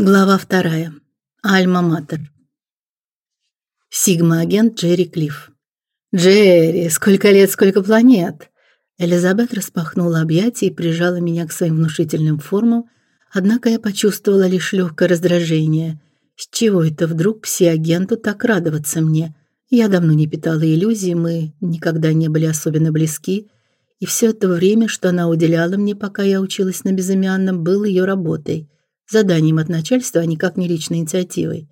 Глава вторая. Альма-матер. Сигма-агент Джерри Клифф. Джерри, сколько лет, сколько планет. Элизабет распахнула объятия и прижала меня к своим внушительным формам, однако я почувствовала лишь легкое раздражение. С чего это вдруг пси-агенту так радоваться мне? Я давно не питала иллюзий, мы никогда не были особенно близки, и все это время, что она уделяла мне, пока я училась на безымянном, было ее работой заданием от начальства, а никак не личной инициативой.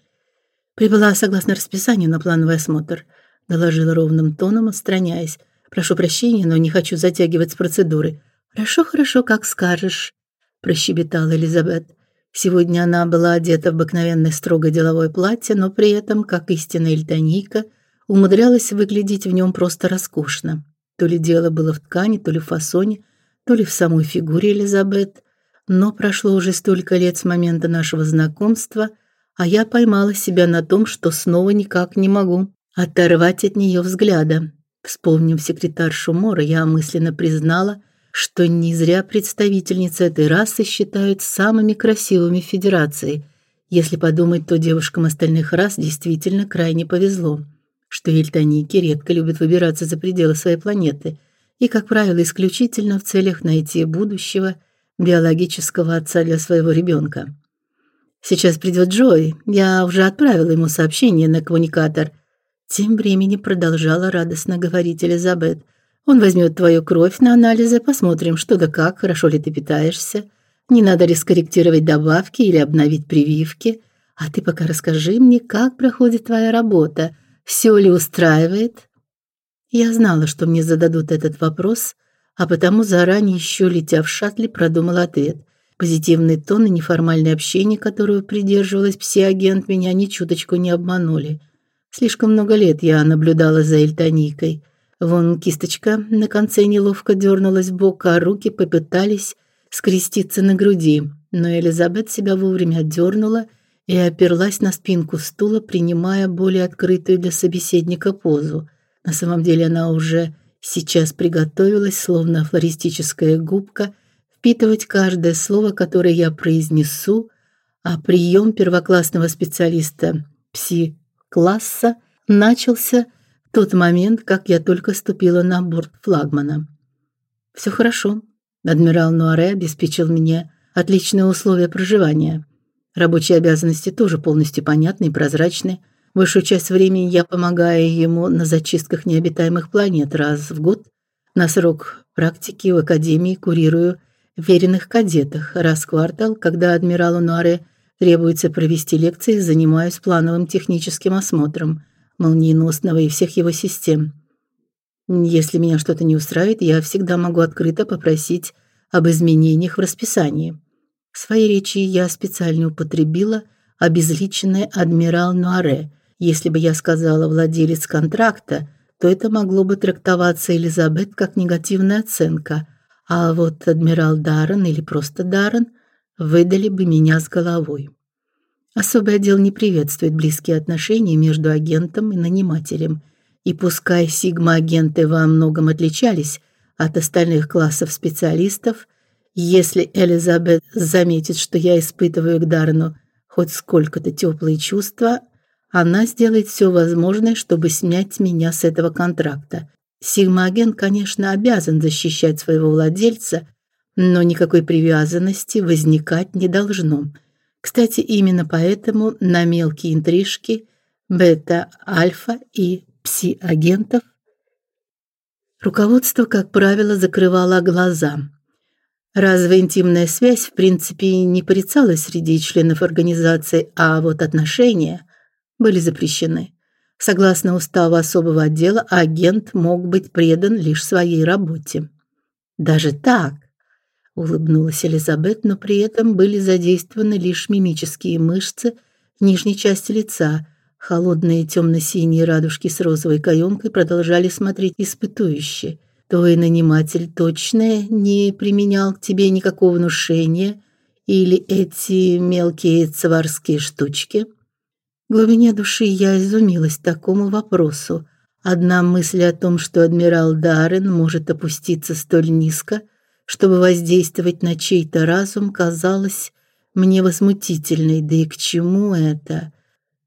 Прибыла согласно расписанию на плановый осмотр, доложила ровным тоном, отстраняясь. Прошу прощения, но не хочу затягивать с процедуры. Хорошо, хорошо, как скажешь, прощебетала Элизабет. Сегодня она была одета в обыкновенное строго деловое платье, но при этом, как истинная эльтонийка, умудрялась выглядеть в нем просто роскошно. То ли дело было в ткани, то ли в фасоне, то ли в самой фигуре Элизабет. Но прошло уже столько лет с момента нашего знакомства, а я поймала себя на том, что снова никак не могу оторвать от нее взгляда. Вспомнив секретаршу Мора, я мысленно признала, что не зря представительницы этой расы считают самыми красивыми в Федерации. Если подумать, то девушкам остальных рас действительно крайне повезло, что эльтоники редко любят выбираться за пределы своей планеты и, как правило, исключительно в целях найти будущего биологического отца для своего ребенка. Сейчас придет Джой. Я уже отправила ему сообщение на коммуникатор. Тем временем продолжала радостно говорить Элизабет. Он возьмет твою кровь на анализы, посмотрим, что да как, хорошо ли ты питаешься. Не надо рискорректировать добавки или обновить прививки. А ты пока расскажи мне, как проходит твоя работа. Все ли устраивает? Я знала, что мне зададут этот вопрос, а потому заранее еще летя в шаттле продумал ответ. Позитивный тон и неформальное общение, которого придерживалась пси-агент, меня ни чуточку не обманули. Слишком много лет я наблюдала за Эльтоникой. Вон кисточка на конце неловко дернулась в бок, а руки попытались скреститься на груди. Но Элизабет себя вовремя отдернула и оперлась на спинку стула, принимая более открытую для собеседника позу. На самом деле она уже Сейчас приготовилась, словно флористическая губка, впитывать каждое слово, которое я произнесу, а прием первоклассного специалиста пси-класса начался в тот момент, как я только ступила на борт флагмана. Все хорошо. Адмирал Нуаре обеспечил мне отличные условия проживания. Рабочие обязанности тоже полностью понятны и прозрачны. Большую часть времени я помогаю ему на зачистках необитаемых планет раз в год. На срок практики в академии курирую веренных кадетах. Раз в квартал, когда адмиралу Нуаре требуется провести лекции, занимаюсь плановым техническим осмотром молниеносного и всех его систем. Если меня что-то не устраивает, я всегда могу открыто попросить об изменениях в расписании. В своей речи я специально употребила обезличенное адмирал Нуаре, если бы я сказала владелец контракта, то это могло бы трактоваться Элизабет как негативная оценка, а вот адмирал Даррен или просто Даррен выдали бы меня с головой. Особый отдел не приветствует близкие отношения между агентом и нанимателем. И пускай сигма-агенты во многом отличались от остальных классов специалистов, если Элизабет заметит, что я испытываю к Даррену хоть сколько-то теплые чувства, она сделает все возможное, чтобы снять меня с этого контракта. Сигма-агент, конечно, обязан защищать своего владельца, но никакой привязанности возникать не должно. Кстати, именно поэтому на мелкие интрижки бета, альфа и пси-агентов руководство, как правило, закрывало глаза. Разве интимная связь в принципе не порицалась среди членов организации, а вот отношения были запрещены. Согласно уставу особого отдела, агент мог быть предан лишь своей работе. Даже так, улыбнулась Элизабет, но при этом были задействованы лишь мимические мышцы нижней части лица. Холодные темно синие радужки с розовой каемкой продолжали смотреть испытующе. Твой наниматель точно не применял к тебе никакого внушения или эти мелкие цварские штучки? В глубине души я изумилась такому вопросу. Одна мысль о том, что адмирал Даррен может опуститься столь низко, чтобы воздействовать на чей-то разум, казалась мне возмутительной, да и к чему это?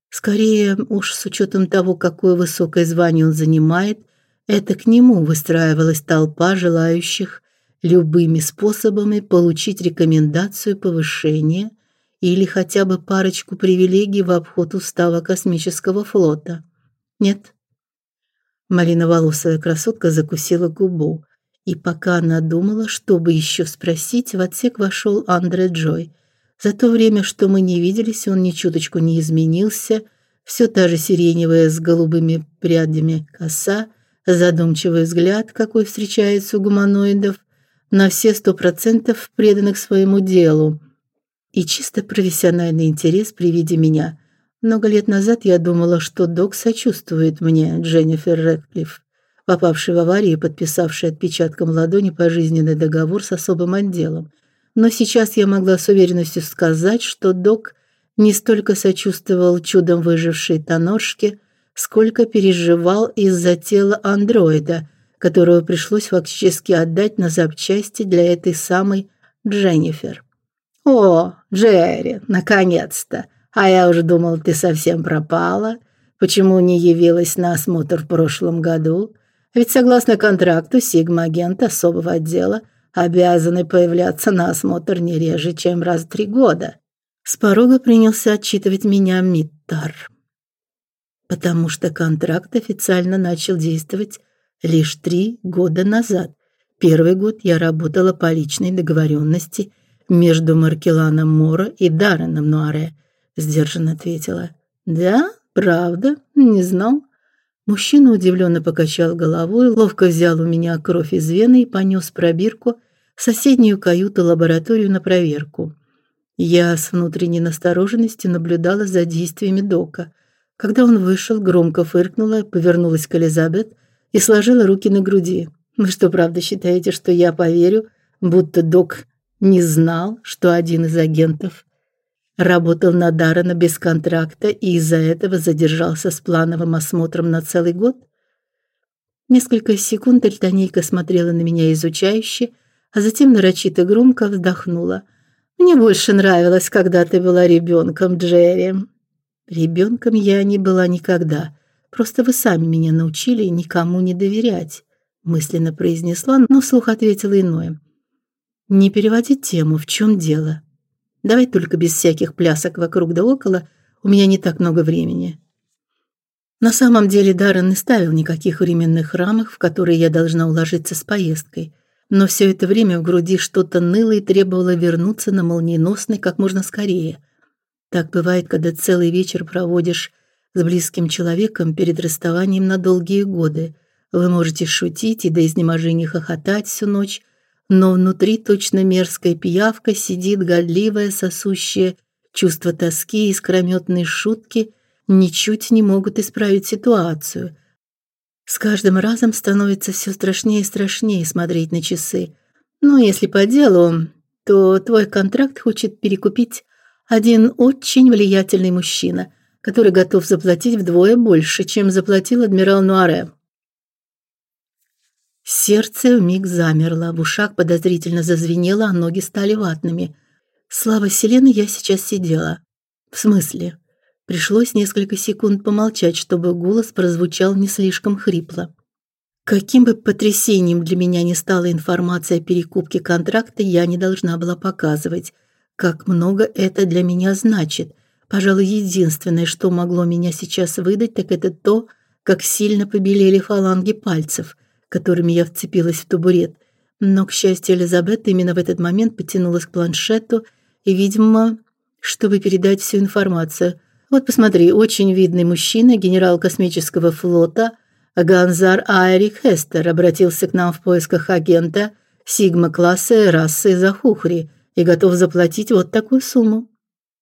Скорее уж с учетом того, какое высокое звание он занимает, это к нему выстраивалась толпа желающих любыми способами получить рекомендацию повышения или хотя бы парочку привилегий в обход устава космического флота. Нет. Малиноволосая красотка закусила губу, и пока она думала, что бы еще спросить, в отсек вошел Андре Джой. За то время, что мы не виделись, он ни чуточку не изменился. Все та же сиреневая с голубыми прядями коса, задумчивый взгляд, какой встречается у гуманоидов, на все сто процентов преданных своему делу и чисто профессиональный интерес при виде меня. Много лет назад я думала, что док сочувствует мне, Дженнифер Рэдклифф, попавшей в аварию и подписавшей отпечатком ладони пожизненный договор с особым отделом. Но сейчас я могла с уверенностью сказать, что док не столько сочувствовал чудом выжившей тоноршке, сколько переживал из-за тела андроида, которого пришлось фактически отдать на запчасти для этой самой Дженнифер. О, Джерри, наконец-то. А я уже думал, ты совсем пропала. Почему не явилась на осмотр в прошлом году? Ведь согласно контракту Сигма-агент особого отдела обязаны появляться на осмотр не реже, чем раз в три года. С порога принялся отчитывать меня Миттар. Потому что контракт официально начал действовать лишь три года назад. Первый год я работала по личной договоренности между Маркеланом Мора и Дарреном Нуаре, сдержанно ответила. Да, правда, не знал. Мужчина удивленно покачал головой, ловко взял у меня кровь из вены и понес пробирку в соседнюю каюту-лабораторию на проверку. Я с внутренней настороженностью наблюдала за действиями Дока. Когда он вышел, громко фыркнула, повернулась к Элизабет и сложила руки на груди. Вы что, правда считаете, что я поверю, будто Док не знал, что один из агентов работал на Даррена без контракта и из-за этого задержался с плановым осмотром на целый год? Несколько секунд Эльтонейка смотрела на меня изучающе, а затем нарочито громко вздохнула. Мне больше нравилось, когда ты была ребенком, Джерри. Ребенком я не была никогда. Просто вы сами меня научили никому не доверять, мысленно произнесла, но вслух ответила иное. Не переводи тему, в чем дело? Давай только без всяких плясок вокруг да около, у меня не так много времени. На самом деле Даррен не ставил никаких временных рамок, в которые я должна уложиться с поездкой, но все это время в груди что-то ныло и требовало вернуться на молниеносный как можно скорее. Так бывает, когда целый вечер проводишь с близким человеком перед расставанием на долгие годы. Вы можете шутить и до изнеможения хохотать всю ночь, но внутри точно мерзкая пиявка сидит годливая, сосущая чувство тоски и искрометные шутки ничуть не могут исправить ситуацию. С каждым разом становится все страшнее и страшнее смотреть на часы. Но если по делу, то твой контракт хочет перекупить один очень влиятельный мужчина, который готов заплатить вдвое больше, чем заплатил адмирал Нуаре. Сердце вмиг замерло, в ушах подозрительно зазвенело, а ноги стали ватными. Слава Селены, я сейчас сидела. В смысле? Пришлось несколько секунд помолчать, чтобы голос прозвучал не слишком хрипло. Каким бы потрясением для меня ни стала информация о перекупке контракта, я не должна была показывать, как много это для меня значит. Пожалуй, единственное, что могло меня сейчас выдать, так это то, как сильно побелели фаланги пальцев – которыми я вцепилась в табурет. Но, к счастью, Элизабет именно в этот момент потянулась к планшету и, видимо, чтобы передать всю информацию. Вот посмотри, очень видный мужчина, генерал космического флота Ганзар Айрик Хестер обратился к нам в поисках агента Сигма-класса расы Захухри и готов заплатить вот такую сумму.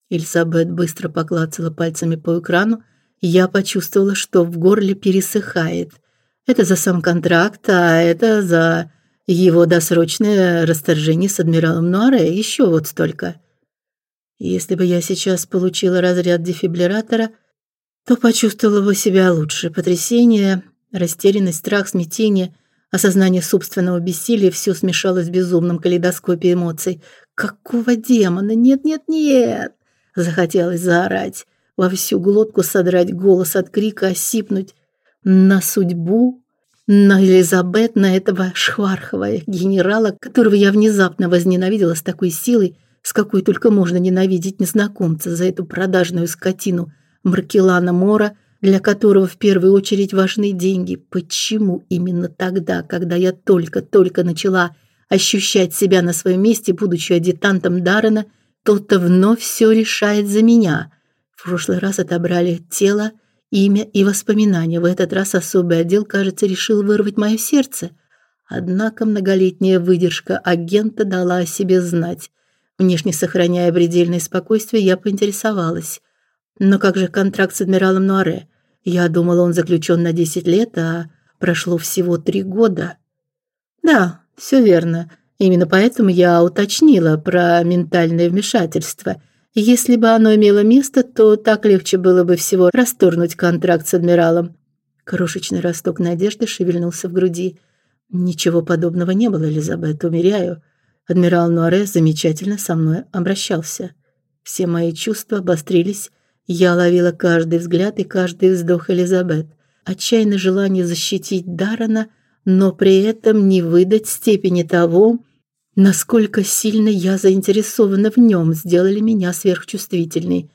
Элизабет быстро поклацала пальцами по экрану, и я почувствовала, что в горле пересыхает – это за сам контракт, а это за его досрочное расторжение с адмиралом Нуаре еще вот столько. Если бы я сейчас получила разряд дефибриллятора, то почувствовала бы себя лучше. Потрясение, растерянность, страх, смятение, осознание собственного бессилия все смешалось в безумном калейдоскопе эмоций. какого демона? Нет, нет, нет. Захотелось заорать, во всю глотку содрать голос от крика, осипнуть на судьбу, на Элизабет, на этого швархового генерала, которого я внезапно возненавидела с такой силой, с какой только можно ненавидеть незнакомца за эту продажную скотину Маркелана Мора, для которого в первую очередь важны деньги. Почему именно тогда, когда я только-только начала ощущать себя на своем месте, будучи адъютантом Даррена, кто-то вновь все решает за меня? В прошлый раз отобрали тело, имя и воспоминания. В этот раз особый отдел, кажется, решил вырвать мое сердце. Однако многолетняя выдержка агента дала о себе знать. Внешне сохраняя предельное спокойствие, я поинтересовалась: "Но как же контракт с адмиралом Нуаре? Я думала, он заключен на 10 лет, а прошло всего три года". "Да, все верно. Именно поэтому я уточнила про ментальное вмешательство. Если бы оно имело место, то так легче было бы всего расторгнуть контракт с адмиралом". Крошечный росток надежды шевельнулся в груди. Ничего подобного не было, Элизабет, умеряю. Адмирал Нуаре замечательно со мной обращался. Все мои чувства обострились, я ловила каждый взгляд и каждый вздох Элизабет. Отчаянное желание защитить Дарана, но при этом не выдать степени того, насколько сильно я заинтересована в нем, сделали меня сверхчувствительной.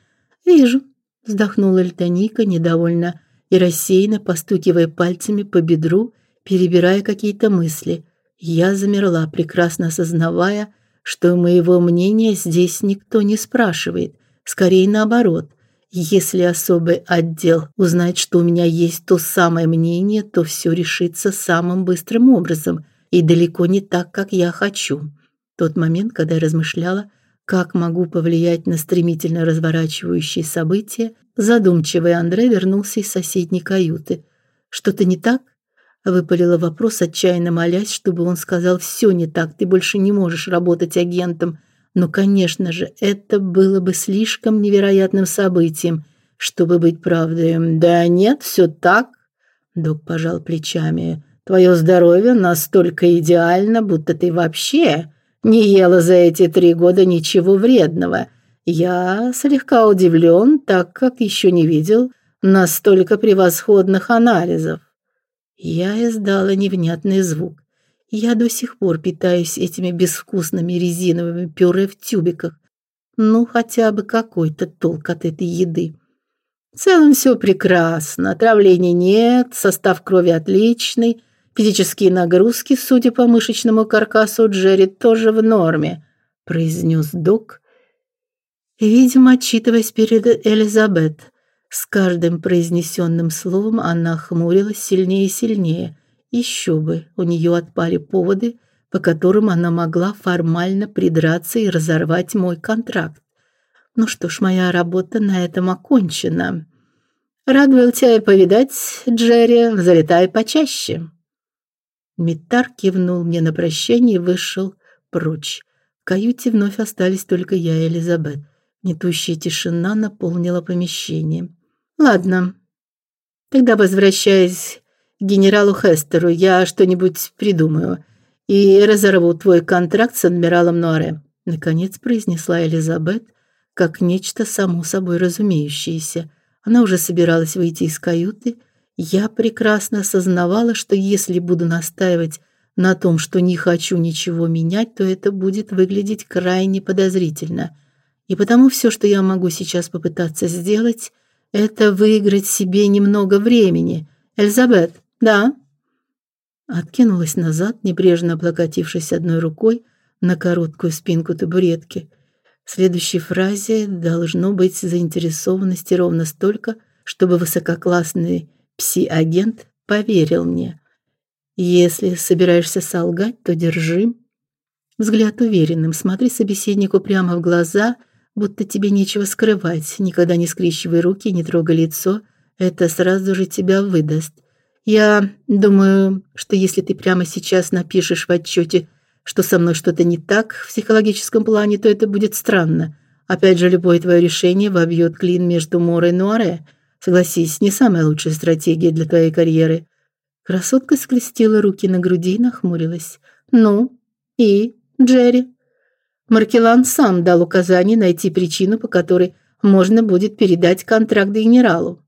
"Вижу", вздохнула Эльтоника недовольно и рассеянно постукивая пальцами по бедру, перебирая какие-то мысли. Я замерла, прекрасно осознавая, что моего мнения здесь никто не спрашивает, скорее наоборот. Если особый отдел узнает, что у меня есть то самое мнение, то все решится самым быстрым образом и далеко не так, как я хочу. Тот момент, когда я размышляла, как могу повлиять на стремительно разворачивающиеся события, задумчивый Андрей вернулся из соседней каюты. Что-то не так? Выпалила вопрос, отчаянно молясь, чтобы он сказал все не так, ты больше не можешь работать агентом. Но, конечно же, это было бы слишком невероятным событием, чтобы быть правдой. Да нет, все так. Док пожал плечами. Твое здоровье настолько идеально, будто ты вообще не ела за эти три года ничего вредного. Я слегка удивлен, так как еще не видел настолько превосходных анализов. Я издала невнятный звук. Я до сих пор питаюсь этими безвкусными резиновыми пюре в тюбиках. Ну, хотя бы какой-то толк от этой еды. В целом все прекрасно. Отравления нет, состав крови отличный, физические нагрузки, судя по мышечному каркасу Джерри, тоже в норме, произнес док, видимо, отчитываясь перед Элизабет. С каждым произнесенным словом она хмурилась сильнее и сильнее. Еще бы, у нее отпали поводы, по которым она могла формально придраться и разорвать мой контракт. Ну что ж, моя работа на этом окончена. Рад был тебя повидать, Джерри, залетай почаще. Митар кивнул мне на прощание и вышел прочь. В каюте вновь остались только я и Элизабет. Нетущая тишина наполнила помещение. Ладно. Тогда возвращаясь к генералу Хестеру, я что-нибудь придумаю и разорву твой контракт с адмиралом Нуаре, наконец произнесла Элизабет, как нечто само собой разумеющееся. Она уже собиралась выйти из каюты. Я прекрасно осознавала, что если буду настаивать на том, что не хочу ничего менять, то это будет выглядеть крайне подозрительно. И потому все, что я могу сейчас попытаться сделать, это выиграть себе немного времени. Элизабет, да? Откинулась назад, небрежно облокотившись одной рукой на короткую спинку табуретки. В следующей фразе должно быть заинтересованности ровно столько, чтобы высококлассный пси-агент поверил мне. Если собираешься солгать, то держи взгляд уверенным, смотри собеседнику прямо в глаза – будто тебе нечего скрывать. Никогда не скрещивай руки, не трогай лицо, это сразу же тебя выдаст. Я думаю, что если ты прямо сейчас напишешь в отчете, что со мной что-то не так в психологическом плане, то это будет странно. Опять же, любое твое решение вобьет клин между Морой и Нуаре. Согласись, не самая лучшая стратегия для твоей карьеры. Красотка скрестила руки на груди и нахмурилась. Ну, и Джерри Маркелан сам дал указание найти причину, по которой можно будет передать контракт генералу.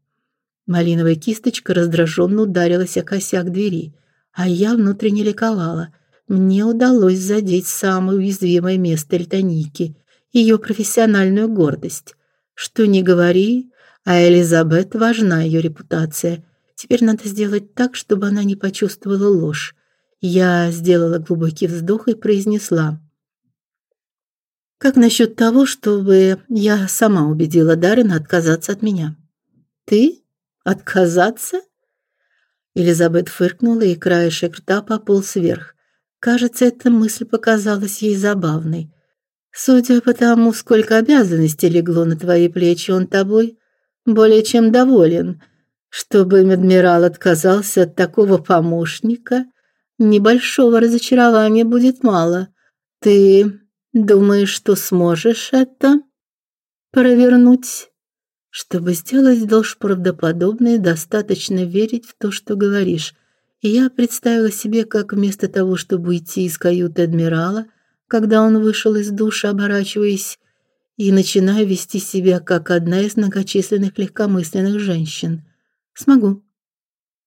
Малиновая кисточка раздраженно ударилась о косяк двери, а я внутренне ликовала. Мне удалось задеть самое уязвимое место Эльтоники ее профессиональную гордость. Что ни говори, а Элизабет важна ее репутация. Теперь надо сделать так, чтобы она не почувствовала ложь. Я сделала глубокий вздох и произнесла: Как насчет того, чтобы я сама убедила Даррена отказаться от меня? Ты отказаться? Элизабет фыркнула, и краешек рта пополз вверх. Кажется, эта мысль показалась ей забавной. Судя по тому, сколько обязанностей легло на твои плечи, он тобой более чем доволен. Чтобы адмирал отказался от такого помощника, небольшого разочарования будет мало. Ты думаешь, что сможешь это провернуть? Чтобы сделать должь правдоподобное, достаточно верить в то, что говоришь. И я представила себе, как вместо того, чтобы уйти из каюты адмирала, когда он вышел из душа, оборачиваясь, и начинаю вести себя как одна из многочисленных легкомысленных женщин. Смогу,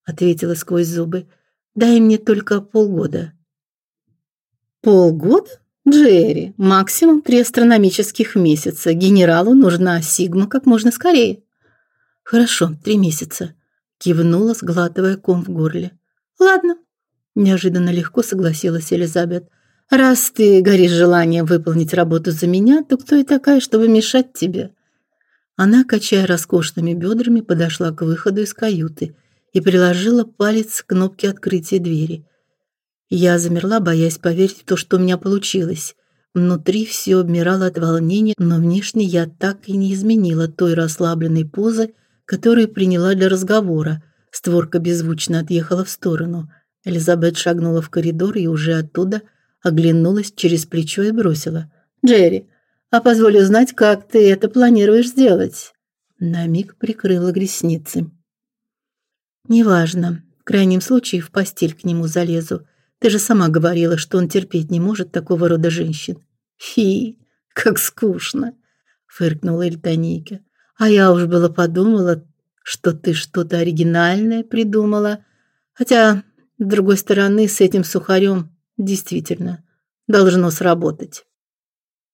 ответила сквозь зубы. Дай мне только полгода. Полгода? Джерри, максимум три астрономических месяца. Генералу нужна Сигма как можно скорее. Хорошо, три месяца, кивнула, сглатывая ком в горле. Ладно, неожиданно легко согласилась Элизабет. Раз ты горишь желанием выполнить работу за меня, то кто я такая, чтобы мешать тебе? Она, качая роскошными бедрами, подошла к выходу из каюты и приложила палец к кнопке открытия двери. Я замерла, боясь поверить в то, что у меня получилось. Внутри все обмирало от волнения, но внешне я так и не изменила той расслабленной позы, которую приняла для разговора. Створка беззвучно отъехала в сторону. Элизабет шагнула в коридор и уже оттуда – оглянулась через плечо и бросила: "Джерри, а позволь узнать, как ты это планируешь сделать?" На миг прикрыла ресницы. "Неважно, в крайнем случае в постель к нему залезу. Ты же сама говорила, что он терпеть не может такого рода женщин". "Фи, как скучно", фыркнула Эльтоника. "А я уж было подумала, что ты что-то оригинальное придумала. Хотя, с другой стороны, с этим сухарем Действительно, должно сработать.